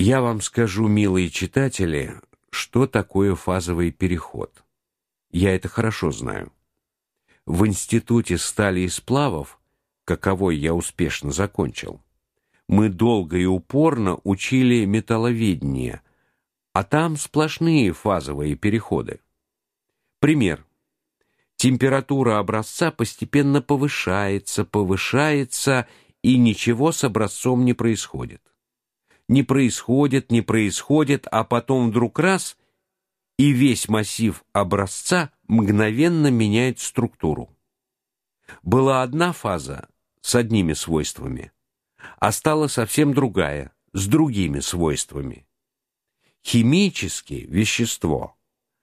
Я вам скажу, милые читатели, что такое фазовый переход. Я это хорошо знаю. В институте стали и сплавов, каковой я успешно закончил, мы долго и упорно учили металловедение, а там сплошные фазовые переходы. Пример. Температура образца постепенно повышается, повышается, и ничего с образцом не происходит не происходит, не происходит, а потом вдруг раз и весь массив образца мгновенно меняет структуру. Была одна фаза с одними свойствами, а стала совсем другая с другими свойствами. Химически вещество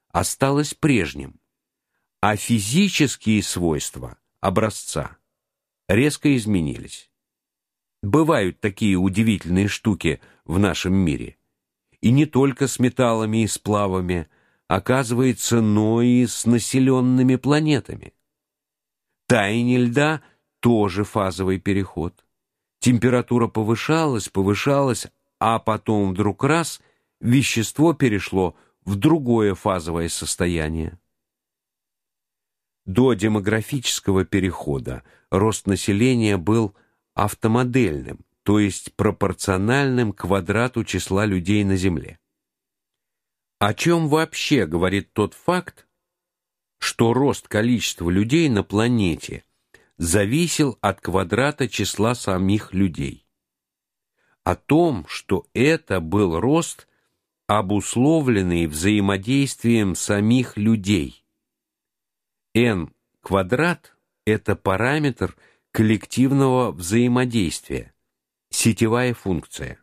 осталось прежним, а физические свойства образца резко изменились. Бывают такие удивительные штуки в нашем мире. И не только с металлами и сплавами, оказывается, но и с населенными планетами. Таяние льда тоже фазовый переход. Температура повышалась, повышалась, а потом вдруг раз вещество перешло в другое фазовое состояние. До демографического перехода рост населения был автомодельным, то есть пропорциональным квадрату числа людей на Земле. О чем вообще говорит тот факт, что рост количества людей на планете зависел от квадрата числа самих людей? О том, что это был рост, обусловленный взаимодействием самих людей. n квадрат это параметр коллективного взаимодействия, сетевая функция.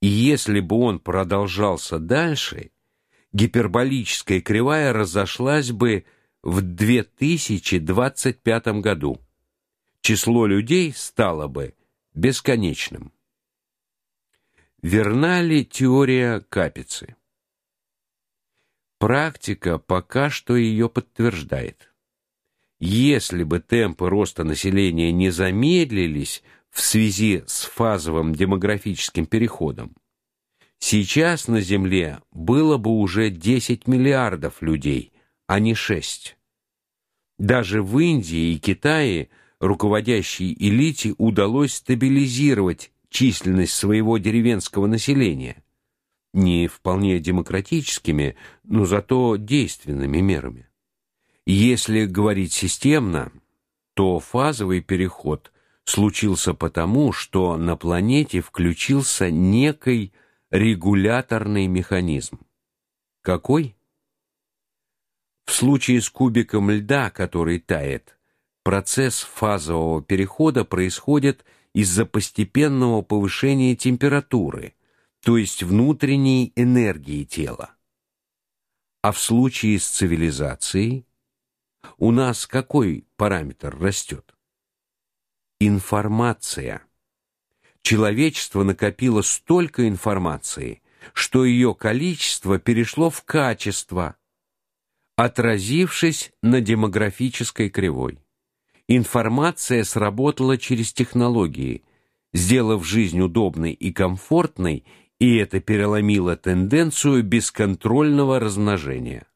И если бы он продолжался дальше, гиперболическая кривая разошлась бы в 2025 году. Число людей стало бы бесконечным. Верна ли теория Капицы? Практика пока что ее подтверждает. Если бы темпы роста населения не замедлились в связи с фазовым демографическим переходом, сейчас на Земле было бы уже 10 миллиардов людей, а не 6. Даже в Индии и Китае руководящей элите удалось стабилизировать численность своего деревенского населения не вполне демократическими, но зато действенными мерами. Если говорить системно, то фазовый переход случился потому, что на планете включился некий регуляторный механизм. Какой? В случае с кубиком льда, который тает, процесс фазового перехода происходит из-за постепенного повышения температуры, то есть внутренней энергии тела. А в случае с цивилизацией у нас какой параметр растет? Информация. Человечество накопило столько информации, что ее количество перешло в качество, отразившись на демографической кривой. Информация сработала через технологии, сделав жизнь удобной и комфортной, и это переломило тенденцию бесконтрольного размножения.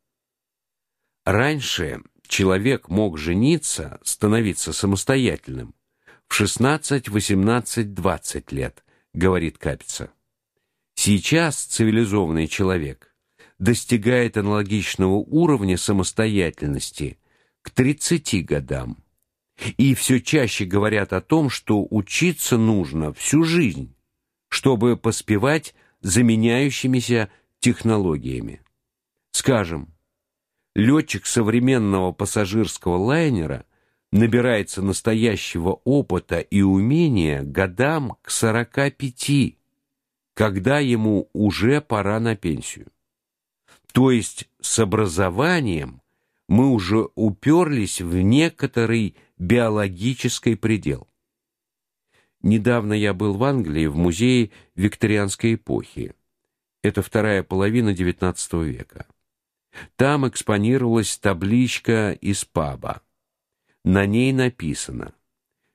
Раньше человек мог жениться, становиться самостоятельным в 16, 18, 20 лет, говорит Капица. Сейчас цивилизованный человек достигает аналогичного уровня самостоятельности к 30 годам. И все чаще говорят о том, что учиться нужно всю жизнь, чтобы поспевать за меняющимися технологиями. Скажем, летчик современного пассажирского лайнера набирается настоящего опыта и умения годам к 45, когда ему уже пора на пенсию. То есть с образованием мы уже уперлись в некоторый биологический предел. Недавно я был в Англии в музее викторианской эпохи. Это вторая половина XIX века. Там экспонировалась табличка из паба. На ней написано: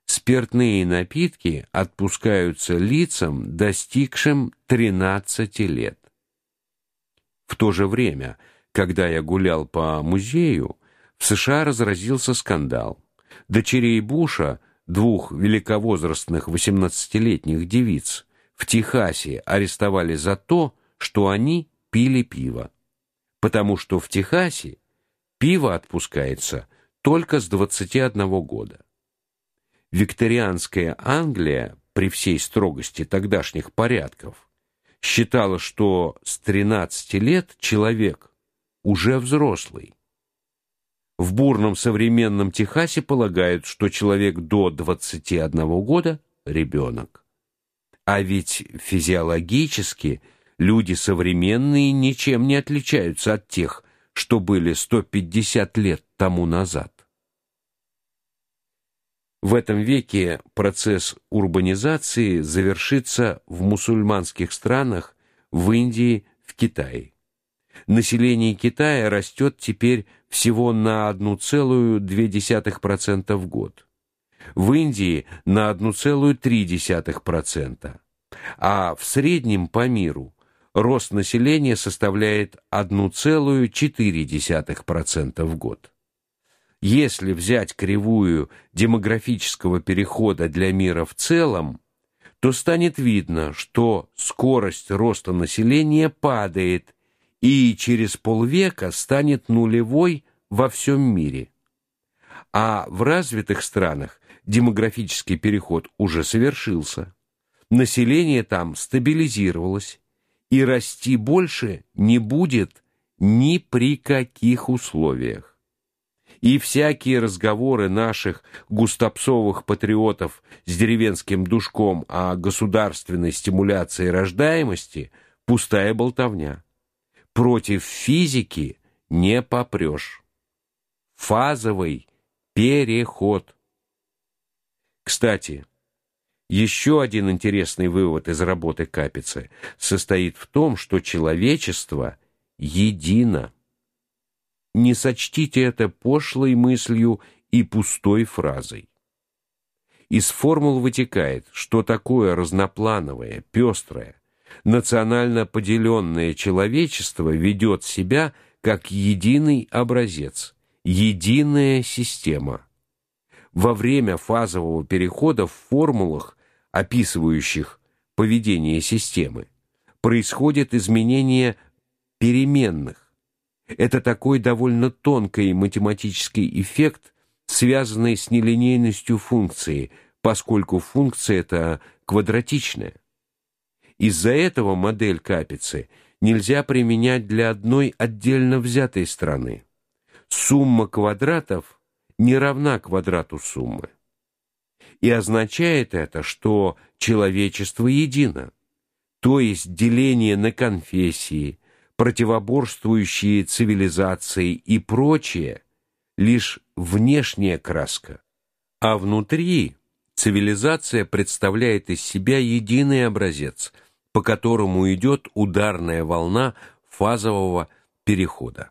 спиртные напитки отпускаются лицам, достигшим 13 лет. В то же время, когда я гулял по музею, в США разразился скандал. Дочерей Буша, двух великовозрастных 18-летних девиц, в Техасе арестовали за то, что они пили пиво. Потому что в Техасе пиво отпускается только с 21 года. Викторианская Англия при всей строгости тогдашних порядков считала, что с 13 лет человек уже взрослый. В бурном современном Техасе полагают, что человек до 21 года ребенок. А ведь физиологически люди современные ничем не отличаются от тех, что были 150 лет тому назад. В этом веке процесс урбанизации завершится в мусульманских странах, в Индии, в Китае. Население Китая растет теперь всего на 1,2% в год. В Индии на 1,3%, а в среднем по миру рост населения составляет 1,4% в год. Если взять кривую демографического перехода для мира в целом, то станет видно, что скорость роста населения падает и через полвека станет нулевой во всем мире. А в развитых странах демографический переход уже совершился. Население там стабилизировалось, и расти больше не будет ни при каких условиях и всякие разговоры наших густопсовых патриотов с деревенским душком о государственной стимуляции рождаемости пустая болтовня. Против физики не попрешь. Фазовый переход. Кстати, еще один интересный вывод из работы Капицы состоит в том, что человечество едино. Не сочтите это пошлой мыслью и пустой фразой. Из формул вытекает, что такое разноплановое, пестрое, национально поделенное человечество ведет себя как единый образец, единая система. Во время фазового перехода в формулах, описывающих поведение системы, происходит изменение переменных, это такой довольно тонкий математический эффект, связанный с нелинейностью функции, поскольку функция эта квадратичная. Из-за этого модель Капицы нельзя применять для одной отдельно взятой страны. Сумма квадратов не равна квадрату суммы. И означает это, что человечество едино, то есть деление на конфессии, противоборствующие цивилизации и прочее лишь внешняя краска, а внутри цивилизация представляет из себя единый образец, по которому идет ударная волна фазового перехода.